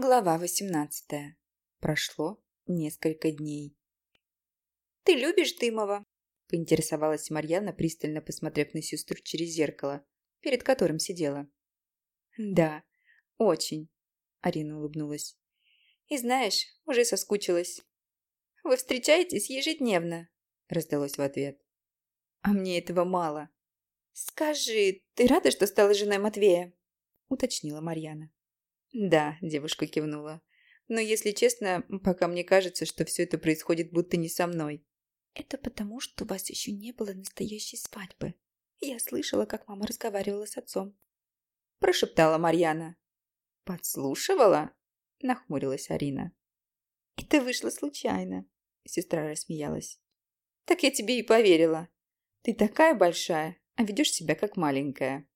Глава 18. Прошло несколько дней. «Ты любишь Дымова?» – поинтересовалась Марьяна, пристально посмотрев на сестру через зеркало, перед которым сидела. «Да, очень», – Арина улыбнулась. «И знаешь, уже соскучилась». «Вы встречаетесь ежедневно?» – раздалось в ответ. «А мне этого мало». «Скажи, ты рада, что стала женой Матвея?» – уточнила Марьяна. «Да», – девушка кивнула. «Но, если честно, пока мне кажется, что все это происходит будто не со мной». «Это потому, что у вас еще не было настоящей свадьбы. Я слышала, как мама разговаривала с отцом». Прошептала Марьяна. «Подслушивала?» – нахмурилась Арина. «Это вышло случайно», – сестра рассмеялась. «Так я тебе и поверила. Ты такая большая, а ведешь себя как маленькая».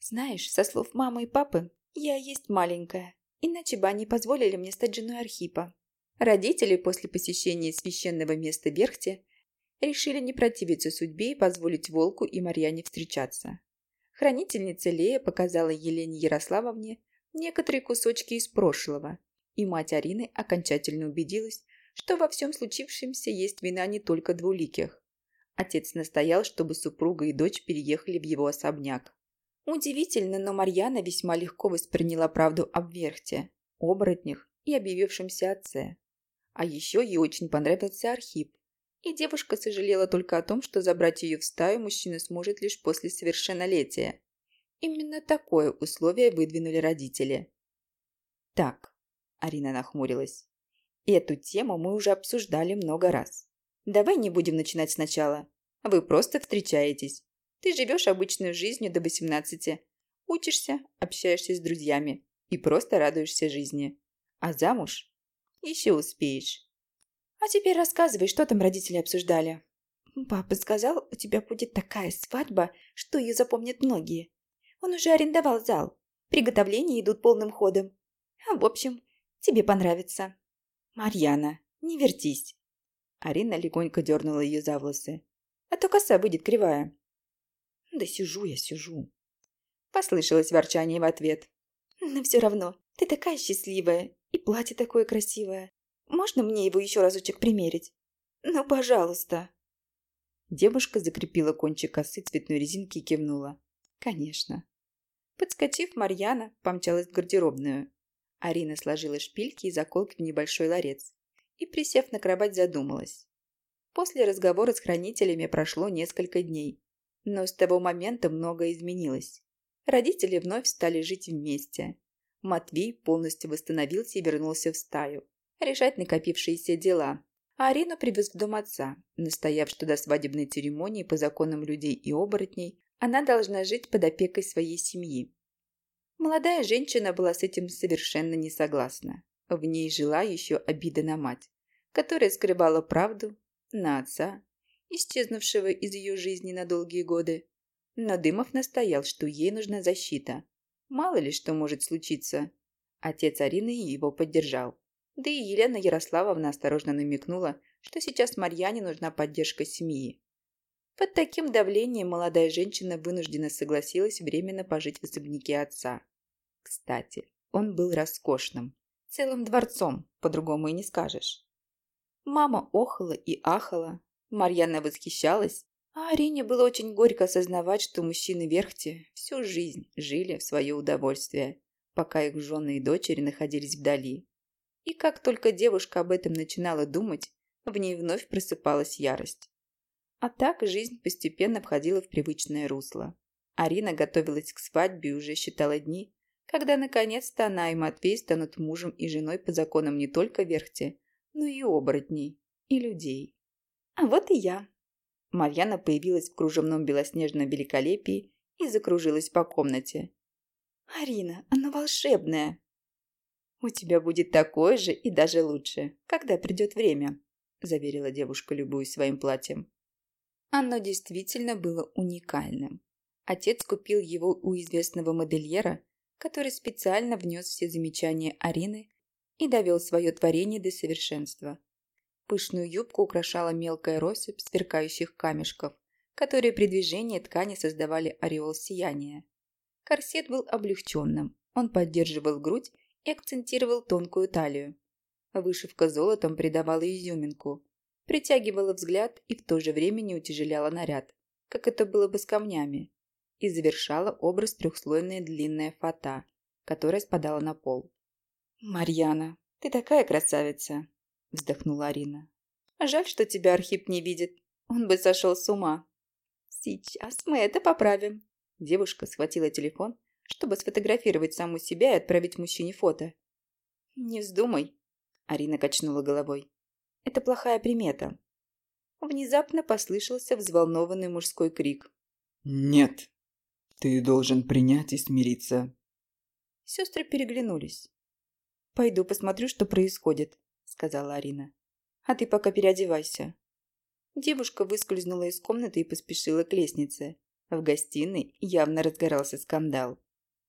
«Знаешь, со слов мамы и папы, я есть маленькая, иначе бы они позволили мне стать женой Архипа. Родители после посещения священного места Берхте решили не противиться судьбе и позволить Волку и Марьяне встречаться. Хранительница Лея показала Елене Ярославовне некоторые кусочки из прошлого, и мать Арины окончательно убедилась, что во всем случившемся есть вина не только двуликих. Отец настоял, чтобы супруга и дочь переехали в его особняк. Удивительно, но Марьяна весьма легко восприняла правду об Верхте, оборотнях и объявившемся отце. А еще ей очень понравился Архип, и девушка сожалела только о том, что забрать ее в стаю мужчина сможет лишь после совершеннолетия. Именно такое условие выдвинули родители. «Так», – Арина нахмурилась, – «эту тему мы уже обсуждали много раз. Давай не будем начинать сначала. Вы просто встречаетесь. Ты живешь обычной жизнью до 18, учишься, общаешься с друзьями и просто радуешься жизни. А замуж еще успеешь. А теперь рассказывай, что там родители обсуждали. Папа сказал, у тебя будет такая свадьба, что ее запомнят многие. Он уже арендовал зал. Приготовления идут полным ходом. В общем, тебе понравится. Марьяна, не вертись. Арина легонько дернула ее за волосы. А то коса будет кривая. Да сижу я, сижу. Послышалось ворчание в ответ. Но все равно, ты такая счастливая, и платье такое красивое. Можно мне его еще разочек примерить? Ну, пожалуйста. Девушка закрепила кончик косы цветной резинки и кивнула. Конечно. Подскочив, Марьяна помчалась в гардеробную. Арина сложила шпильки и заколки в небольшой ларец и, присев на кровать, задумалась. После разговора с хранителями прошло несколько дней, но с того момента многое изменилось. Родители вновь стали жить вместе. Матвей полностью восстановился и вернулся в стаю. Решать накопившиеся дела. А Арину привез в дом отца, настояв, что до свадебной церемонии по законам людей и оборотней она должна жить под опекой своей семьи. Молодая женщина была с этим совершенно не согласна. В ней жила еще обида на мать, которая скрывала правду на отца исчезнувшего из ее жизни на долгие годы. Но Дымов настоял, что ей нужна защита. Мало ли что может случиться. Отец Арины его поддержал. Да и Елена Ярославовна осторожно намекнула, что сейчас Марьяне нужна поддержка семьи. Под таким давлением молодая женщина вынуждена согласилась временно пожить в особняке отца. Кстати, он был роскошным. Целым дворцом, по-другому и не скажешь. Мама охала и ахала, Марьяна восхищалась, а Арине было очень горько осознавать, что мужчины Верхте всю жизнь жили в свое удовольствие, пока их жены и дочери находились вдали. И как только девушка об этом начинала думать, в ней вновь просыпалась ярость. А так жизнь постепенно входила в привычное русло. Арина готовилась к свадьбе и уже считала дни, когда наконец-то она и Матвей станут мужем и женой по законам не только Верхте, но и оборотней, и людей. А вот и я. Марьяна появилась в кружевном белоснежном великолепии и закружилась по комнате. «Арина, оно волшебное!» «У тебя будет такое же и даже лучше, когда придет время», заверила девушка, любуясь своим платьем. Оно действительно было уникальным. Отец купил его у известного модельера, который специально внес все замечания Арины и довел свое творение до совершенства. Пышную юбку украшала мелкая россыпь сверкающих камешков, которые при движении ткани создавали ореол сияния. Корсет был облегченным, он поддерживал грудь и акцентировал тонкую талию. Вышивка золотом придавала изюминку, притягивала взгляд и в то же время не утяжеляла наряд, как это было бы с камнями, и завершала образ трехслойная длинная фата, которая спадала на пол. «Марьяна, ты такая красавица!» – вздохнула Арина. «Жаль, что тебя Архип не видит. Он бы сошел с ума». «Сейчас мы это поправим». Девушка схватила телефон, чтобы сфотографировать саму себя и отправить мужчине фото. «Не вздумай», – Арина качнула головой. «Это плохая примета». Внезапно послышался взволнованный мужской крик. «Нет, ты должен принять и смириться». Сестры переглянулись. «Пойду посмотрю, что происходит», – сказала Арина. «А ты пока переодевайся». Девушка выскользнула из комнаты и поспешила к лестнице. В гостиной явно разгорался скандал.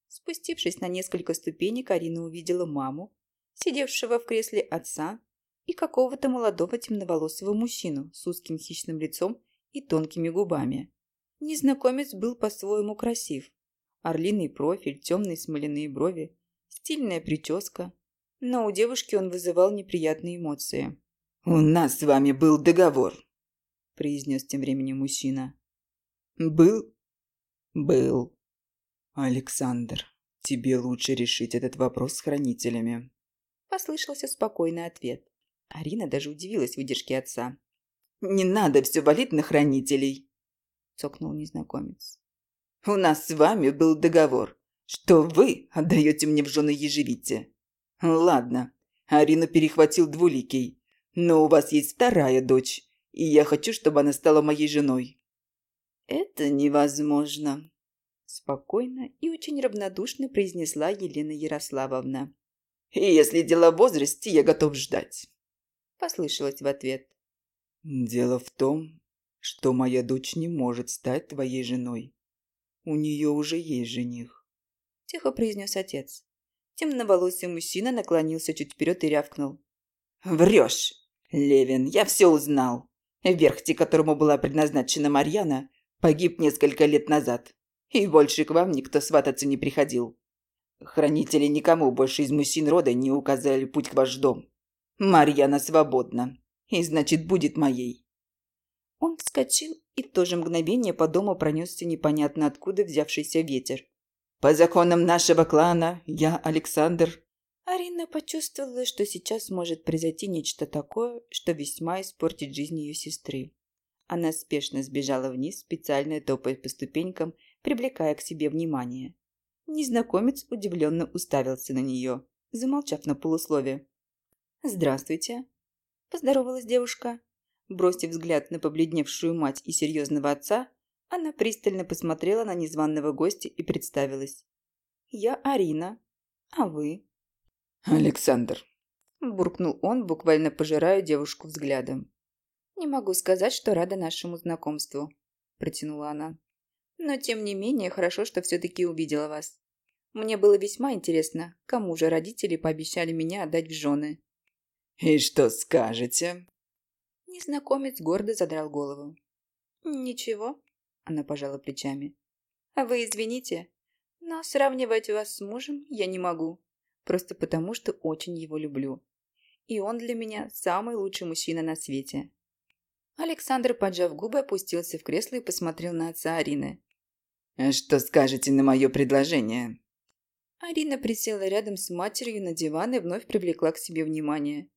Спустившись на несколько ступенек, Арина увидела маму, сидевшего в кресле отца, и какого-то молодого темноволосого мужчину с узким хищным лицом и тонкими губами. Незнакомец был по-своему красив. Орлиный профиль, темные смоляные брови, стильная прическа. Но у девушки он вызывал неприятные эмоции. «У нас с вами был договор», – произнес тем временем мужчина. «Был?» «Был. Александр, тебе лучше решить этот вопрос с хранителями». Послышался спокойный ответ. Арина даже удивилась выдержке отца. «Не надо все валить на хранителей», – цокнул незнакомец. «У нас с вами был договор, что вы отдаете мне в жены ежевите. Ладно, Арину перехватил двуликий, но у вас есть вторая дочь, и я хочу, чтобы она стала моей женой. «Это невозможно», – спокойно и очень равнодушно произнесла Елена Ярославовна. «Если дело в возрасте, я готов ждать», – послышалось в ответ. «Дело в том, что моя дочь не может стать твоей женой. У нее уже есть жених», – тихо произнес отец. Темноволосый мужчина наклонился чуть вперед и рявкнул. «Врешь, Левин, я все узнал. Верхте, которому была предназначена Марьяна, Погиб несколько лет назад, и больше к вам никто свататься не приходил. Хранители никому больше из мужчин рода не указали путь к ваш дом. Марьяна свободна, и значит будет моей». Он вскочил, и в то же мгновение по дому пронесся непонятно откуда взявшийся ветер. «По законам нашего клана, я Александр...» Арина почувствовала, что сейчас может произойти нечто такое, что весьма испортит жизнь ее сестры. Она спешно сбежала вниз, специально топая по ступенькам, привлекая к себе внимание. Незнакомец удивленно уставился на нее, замолчав на полуслове. «Здравствуйте», – поздоровалась девушка. Бросив взгляд на побледневшую мать и серьезного отца, она пристально посмотрела на незваного гостя и представилась. «Я Арина. А вы?» «Александр», – буркнул он, буквально пожирая девушку взглядом. «Не могу сказать, что рада нашему знакомству», – протянула она. «Но тем не менее, хорошо, что все-таки увидела вас. Мне было весьма интересно, кому же родители пообещали меня отдать в жены». «И что скажете?» Незнакомец гордо задрал голову. «Ничего», – она пожала плечами. «А вы извините, но сравнивать вас с мужем я не могу, просто потому что очень его люблю. И он для меня самый лучший мужчина на свете. Александр, поджав губы, опустился в кресло и посмотрел на отца Арины. «А «Что скажете на мое предложение?» Арина присела рядом с матерью на диван и вновь привлекла к себе внимание.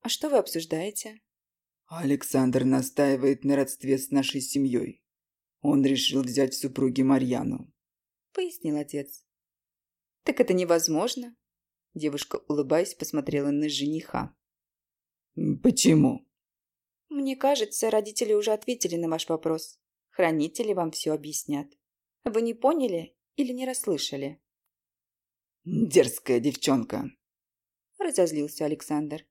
«А что вы обсуждаете?» «Александр настаивает на родстве с нашей семьей. Он решил взять в супруги Марьяну», — пояснил отец. «Так это невозможно?» Девушка, улыбаясь, посмотрела на жениха. «Почему?» Мне кажется, родители уже ответили на ваш вопрос. Хранители вам все объяснят. Вы не поняли или не расслышали? Дерзкая девчонка. Разозлился Александр.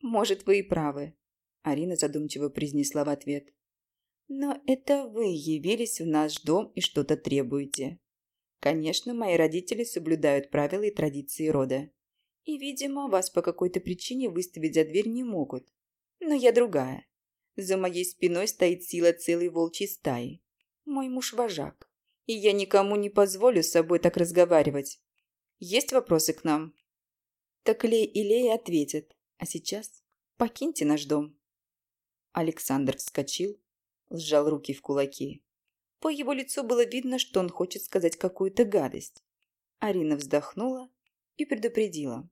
Может, вы и правы. Арина задумчиво произнесла в ответ. Но это вы явились в наш дом и что-то требуете. Конечно, мои родители соблюдают правила и традиции рода. И, видимо, вас по какой-то причине выставить за дверь не могут. Но я другая. За моей спиной стоит сила целой волчьей стаи. Мой муж вожак. И я никому не позволю с собой так разговаривать. Есть вопросы к нам? Так Лей и Лея ответят. А сейчас покиньте наш дом. Александр вскочил, сжал руки в кулаки. По его лицу было видно, что он хочет сказать какую-то гадость. Арина вздохнула и предупредила.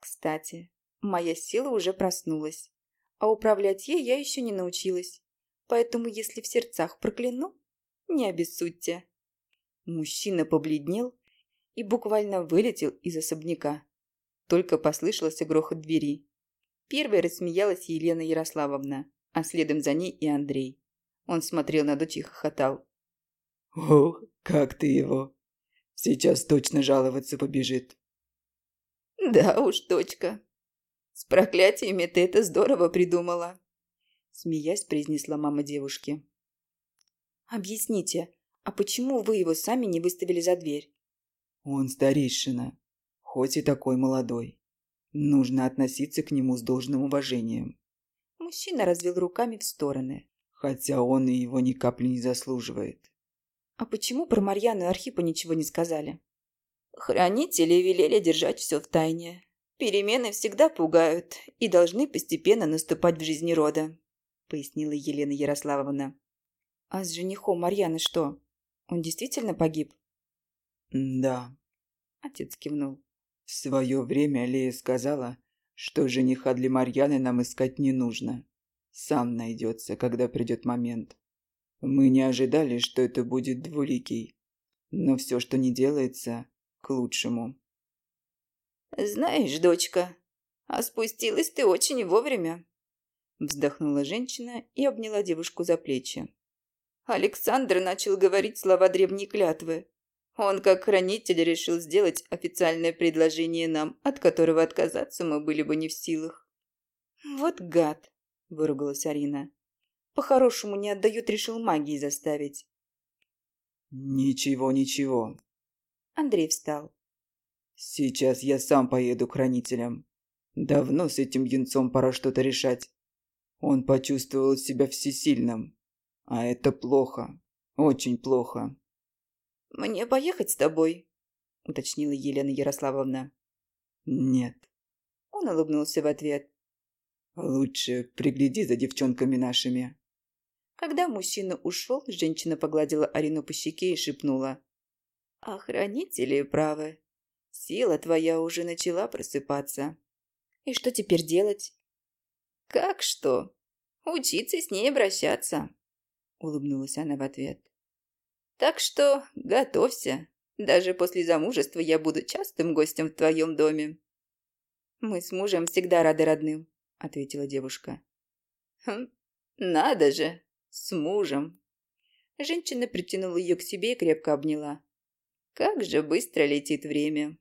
«Кстати, моя сила уже проснулась, а управлять ей я еще не научилась, поэтому если в сердцах прокляну, не обессудьте». Мужчина побледнел и буквально вылетел из особняка. Только послышался грохот двери. Первой рассмеялась Елена Ярославовна, а следом за ней и Андрей. Он смотрел на дочь и хохотал. «Ох, как ты его! Сейчас точно жаловаться побежит!» «Да уж, дочка, с проклятиями ты это здорово придумала!» Смеясь, произнесла мама девушки. «Объясните, а почему вы его сами не выставили за дверь?» «Он старейшина, хоть и такой молодой. Нужно относиться к нему с должным уважением». Мужчина развел руками в стороны. «Хотя он и его ни капли не заслуживает». «А почему про Марьяну и Архипа ничего не сказали?» «Хранители велели держать все в тайне. Перемены всегда пугают и должны постепенно наступать в жизни рода», пояснила Елена Ярославовна. «А с женихом Марьяны что? Он действительно погиб?» «Да», — отец кивнул. В свое время Лея сказала, что жениха для Марьяны нам искать не нужно. Сам найдется, когда придет момент. Мы не ожидали, что это будет двуликий. Но все, что не делается, к лучшему. «Знаешь, дочка, а спустилась ты очень вовремя», вздохнула женщина и обняла девушку за плечи. Александр начал говорить слова древней клятвы, он, как хранитель, решил сделать официальное предложение нам, от которого отказаться мы были бы не в силах. «Вот гад!» – выругалась Арина. «По-хорошему не отдают, решил магией заставить». «Ничего, ничего». Андрей встал. «Сейчас я сам поеду к хранителям. Давно с этим юнцом пора что-то решать. Он почувствовал себя всесильным. А это плохо. Очень плохо». «Мне поехать с тобой?» – уточнила Елена Ярославовна. «Нет». Он улыбнулся в ответ. «Лучше пригляди за девчонками нашими». Когда мужчина ушел, женщина погладила Арину по щеке и шепнула. «Охранители правы. Сила твоя уже начала просыпаться. И что теперь делать?» «Как что? Учиться с ней обращаться», — улыбнулась она в ответ. Так что готовься. Даже после замужества я буду частым гостем в твоем доме». «Мы с мужем всегда рады родным», — ответила девушка. «Хм, надо же, с мужем». Женщина притянула ее к себе и крепко обняла. «Как же быстро летит время!»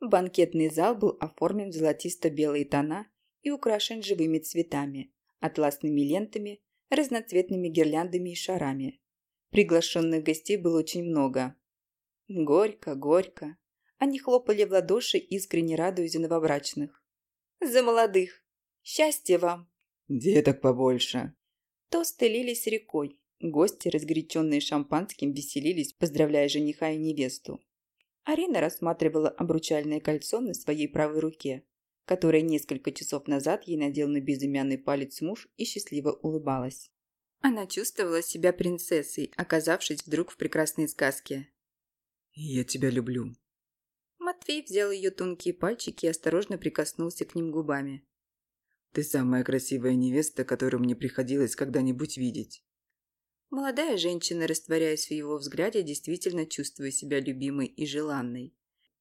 Банкетный зал был оформлен в золотисто-белые тона и украшен живыми цветами, атласными лентами, разноцветными гирляндами и шарами. Приглашенных гостей было очень много. Горько, горько. Они хлопали в ладоши, искренне радуясь новобрачных. «За молодых! Счастья вам!» «Деток побольше!» Тосты лились рекой. Гости, разгоряченные шампанским, веселились, поздравляя жениха и невесту. Арина рассматривала обручальное кольцо на своей правой руке, которое несколько часов назад ей надел на безымянный палец муж и счастливо улыбалась. Она чувствовала себя принцессой, оказавшись вдруг в прекрасной сказке. «Я тебя люблю». Матвей взял ее тонкие пальчики и осторожно прикоснулся к ним губами. «Ты самая красивая невеста, которую мне приходилось когда-нибудь видеть». Молодая женщина, растворяясь в его взгляде, действительно чувствуя себя любимой и желанной.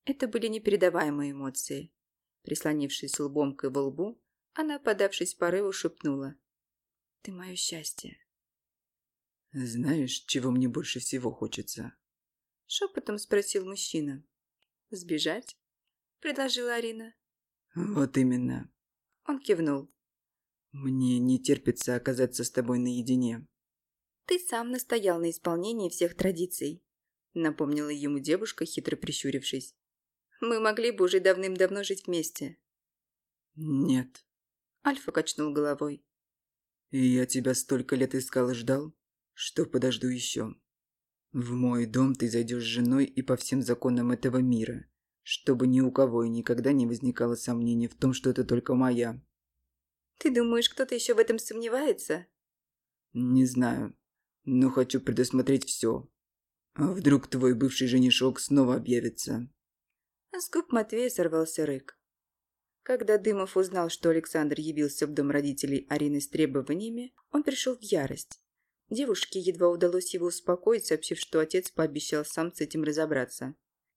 Это были непередаваемые эмоции. Прислонившись лбом к его лбу, она, подавшись порыву, шепнула. «Ты мое счастье». «Знаешь, чего мне больше всего хочется?» Шепотом спросил мужчина. «Сбежать?» – предложила Арина. «Вот именно». Он кивнул. «Мне не терпится оказаться с тобой наедине». «Ты сам настоял на исполнении всех традиций», – напомнила ему девушка, хитро прищурившись. «Мы могли бы уже давным-давно жить вместе». «Нет». Альфа качнул головой. «И я тебя столько лет искал и ждал, что подожду еще. В мой дом ты зайдешь с женой и по всем законам этого мира. чтобы ни у кого и никогда не возникало сомнений в том, что это только моя. Ты думаешь, кто-то еще в этом сомневается? Не знаю, но хочу предусмотреть все. А вдруг твой бывший женишок снова объявится? С губ Матвея сорвался рык. Когда Дымов узнал, что Александр явился в дом родителей Арины с требованиями, он пришел в ярость. Девушке едва удалось его успокоить, сообщив, что отец пообещал сам с этим разобраться.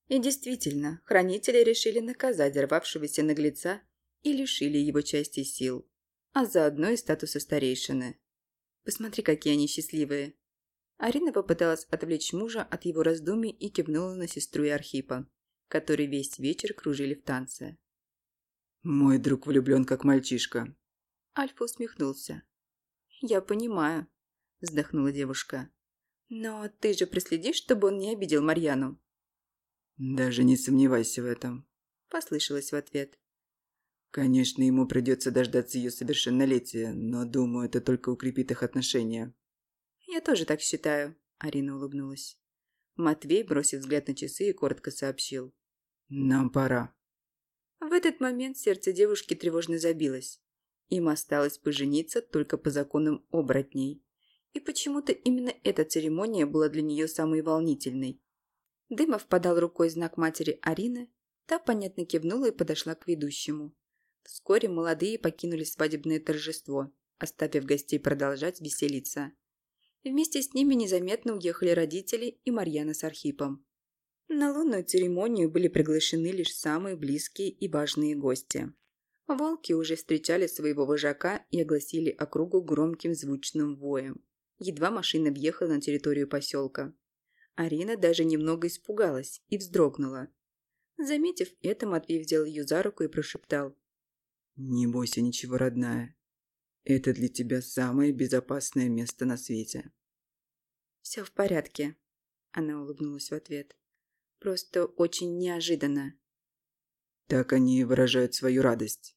И действительно, хранители решили наказать взорвавшегося наглеца и лишили его части сил, а заодно и статуса старейшины. Посмотри, какие они счастливые. Арина попыталась отвлечь мужа от его раздумий и кивнула на сестру и Архипа, которые весь вечер кружили в танце. «Мой друг влюблен, как мальчишка». Альфа усмехнулся. «Я понимаю», – вздохнула девушка. «Но ты же проследишь, чтобы он не обидел Марьяну?» «Даже не сомневайся в этом», – послышалось в ответ. «Конечно, ему придется дождаться ее совершеннолетия, но, думаю, это только укрепит их отношения». «Я тоже так считаю», – Арина улыбнулась. Матвей, бросив взгляд на часы, и коротко сообщил. «Нам пора». В этот момент сердце девушки тревожно забилось. Им осталось пожениться только по законам оборотней. И почему-то именно эта церемония была для нее самой волнительной. Дымов подал рукой знак матери Арины, та понятно кивнула и подошла к ведущему. Вскоре молодые покинули свадебное торжество, оставив гостей продолжать веселиться. Вместе с ними незаметно уехали родители и Марьяна с Архипом. На лунную церемонию были приглашены лишь самые близкие и важные гости. Волки уже встречали своего вожака и огласили округу громким звучным воем. Едва машина въехала на территорию поселка. Арина даже немного испугалась и вздрогнула. Заметив это, Матвей взял ее за руку и прошептал. «Не бойся ничего, родная. Это для тебя самое безопасное место на свете». «Все в порядке», – она улыбнулась в ответ. «Просто очень неожиданно». Так они выражают свою радость.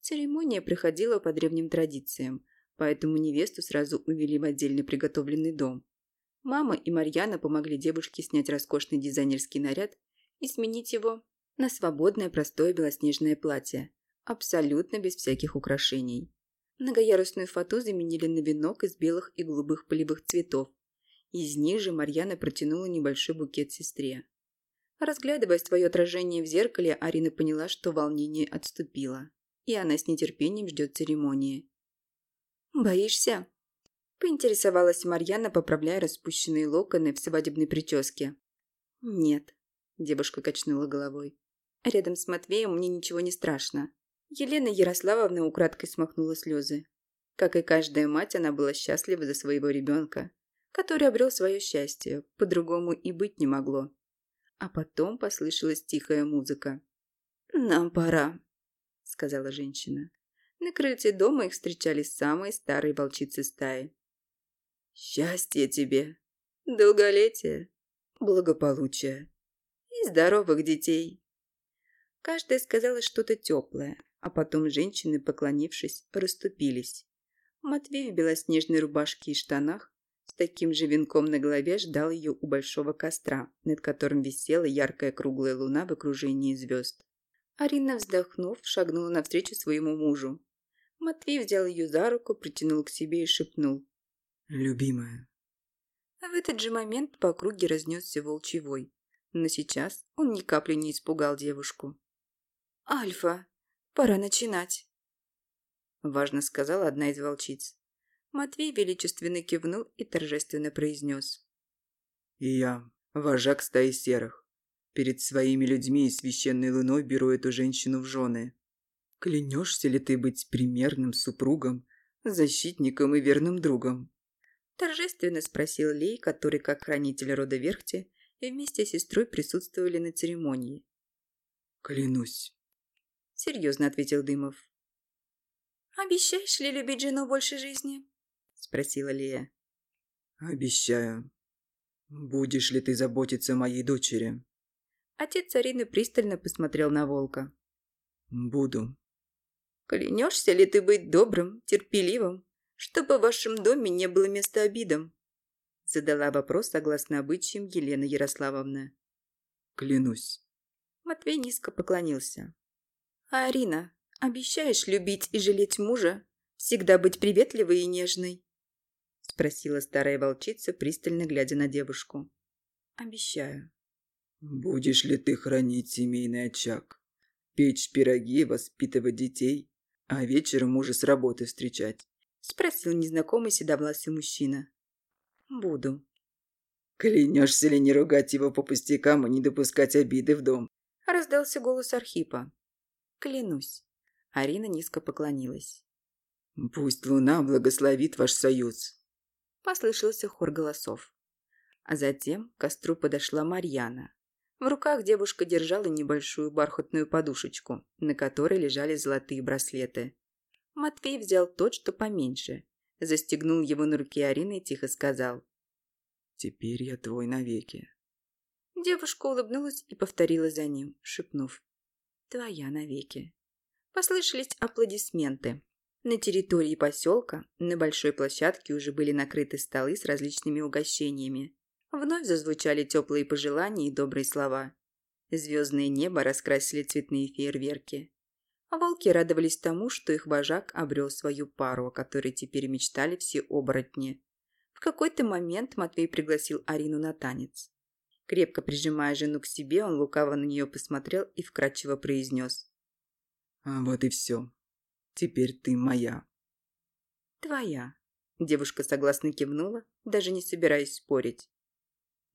Церемония проходила по древним традициям, поэтому невесту сразу увели в отдельно приготовленный дом. Мама и Марьяна помогли девушке снять роскошный дизайнерский наряд и сменить его на свободное простое белоснежное платье, абсолютно без всяких украшений. Многоярусную фату заменили на венок из белых и голубых полевых цветов. Из них же Марьяна протянула небольшой букет сестре. Разглядывая свое отражение в зеркале, Арина поняла, что волнение отступило, и она с нетерпением ждет церемонии. «Боишься?» Поинтересовалась Марьяна, поправляя распущенные локоны в свадебной прическе. «Нет», – девушка качнула головой. «Рядом с Матвеем мне ничего не страшно». Елена Ярославовна украдкой смахнула слезы. Как и каждая мать, она была счастлива за своего ребенка, который обрел свое счастье, по-другому и быть не могло. А потом послышалась тихая музыка. «Нам пора», – сказала женщина. На крыльце дома их встречали самые старые волчицы стаи. Счастья тебе, долголетия, благополучия и здоровых детей. Каждая сказала что-то теплое, а потом женщины, поклонившись, расступились. Матвей в белоснежной рубашке и штанах с таким же венком на голове ждал ее у большого костра, над которым висела яркая круглая луна в окружении звезд. Арина, вздохнув, шагнула навстречу своему мужу. Матвей взял ее за руку, притянул к себе и шепнул. «Любимая». А в этот же момент по округе разнесся волчий вой. Но сейчас он ни капли не испугал девушку. «Альфа, пора начинать», – важно сказала одна из волчиц. Матвей величественно кивнул и торжественно произнес. «И я, вожак стаи серых, перед своими людьми и священной луной беру эту женщину в жены. Клянешься ли ты быть примерным супругом, защитником и верным другом?» Торжественно спросил Лей, который, как хранитель рода Верхти, вместе с сестрой присутствовали на церемонии. «Клянусь», — серьезно ответил Дымов. «Обещаешь ли любить жену больше жизни?» — спросила Лея. «Обещаю. Будешь ли ты заботиться о моей дочери?» Отец Арины пристально посмотрел на волка. «Буду». «Клянешься ли ты быть добрым, терпеливым, чтобы в вашем доме не было места обидам?» Задала вопрос согласно обычаям Елена Ярославовна. «Клянусь». Матвей низко поклонился. «А Арина, обещаешь любить и жалеть мужа? Всегда быть приветливой и нежной?» Спросила старая волчица, пристально глядя на девушку. «Обещаю». «Будешь ли ты хранить семейный очаг, печь пироги, воспитывать детей, а вечером мужа с работы встречать?» Спросил незнакомый седовласый мужчина. «Буду». «Клянешься ли не ругать его по пустякам и не допускать обиды в дом?» Раздался голос Архипа. «Клянусь». Арина низко поклонилась. «Пусть луна благословит ваш союз». Послышался хор голосов. А затем к костру подошла Марьяна. В руках девушка держала небольшую бархатную подушечку, на которой лежали золотые браслеты. Матвей взял тот, что поменьше, застегнул его на руке Арины и тихо сказал. «Теперь я твой навеки». Девушка улыбнулась и повторила за ним, шепнув. «Твоя навеки». Послышались аплодисменты. На территории поселка на большой площадке уже были накрыты столы с различными угощениями. Вновь зазвучали теплые пожелания и добрые слова. Звездное небо раскрасили цветные фейерверки. А волки радовались тому, что их вожак обрел свою пару, о которой теперь мечтали все оборотни. В какой-то момент Матвей пригласил Арину на танец. Крепко прижимая жену к себе, он лукаво на нее посмотрел и вкрадчиво произнес. «А вот и все. Теперь ты моя». «Твоя». Девушка согласно кивнула, даже не собираясь спорить.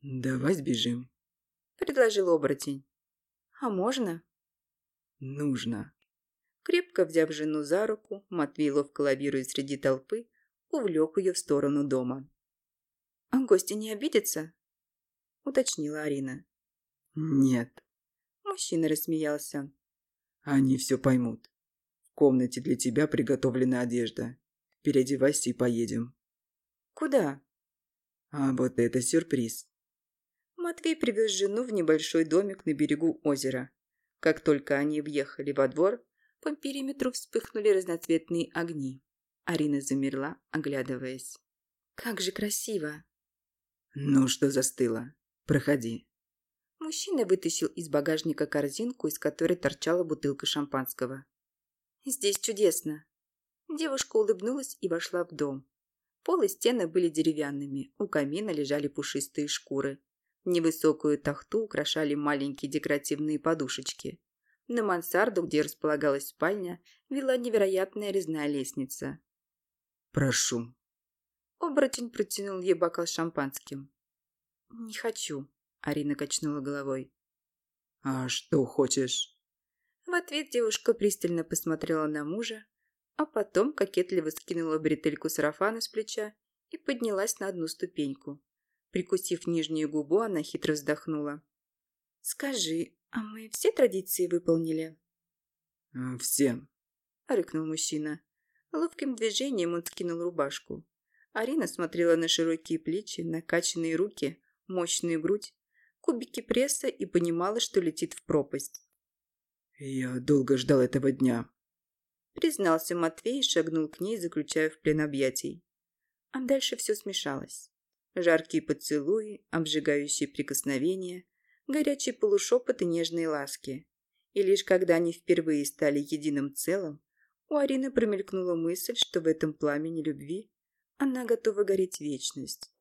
«Давай сбежим», — предложил оборотень. «А можно?» «Нужно». Крепко взяв жену за руку, Матвей, ловко лавируя среди толпы, увлек ее в сторону дома. «А гости не обидятся?» — уточнила Арина. «Нет». Мужчина рассмеялся. «Они все поймут. В комнате для тебя приготовлена одежда. Переодевайся и поедем». «Куда?» «А вот это сюрприз». Матвей привез жену в небольшой домик на берегу озера. Как только они въехали во двор, по периметру вспыхнули разноцветные огни. Арина замерла, оглядываясь. «Как же красиво!» «Ну что застыло? Проходи». Мужчина вытащил из багажника корзинку, из которой торчала бутылка шампанского. «Здесь чудесно!» Девушка улыбнулась и вошла в дом. Пол и стены были деревянными, у камина лежали пушистые шкуры. Невысокую тахту украшали маленькие декоративные подушечки. На мансарду, где располагалась спальня, вела невероятная резная лестница. «Прошу». Оборотень протянул ей бокал с шампанским. «Не хочу», — Арина качнула головой. «А что хочешь?» В ответ девушка пристально посмотрела на мужа, а потом кокетливо скинула бретельку сарафана с плеча и поднялась на одну ступеньку. Прикусив нижнюю губу, она хитро вздохнула. «Скажи, а мы все традиции выполнили?» «Все», — рыкнул мужчина. Ловким движением он скинул рубашку. Арина смотрела на широкие плечи, накачанные руки, мощную грудь, кубики пресса и понимала, что летит в пропасть. «Я долго ждал этого дня», — признался Матвей и шагнул к ней, заключая в плен объятий. А дальше все смешалось. Жаркие поцелуи, обжигающие прикосновения, горячий полушепот и нежные ласки. И лишь когда они впервые стали единым целым, у Арины промелькнула мысль, что в этом пламени любви она готова гореть вечность.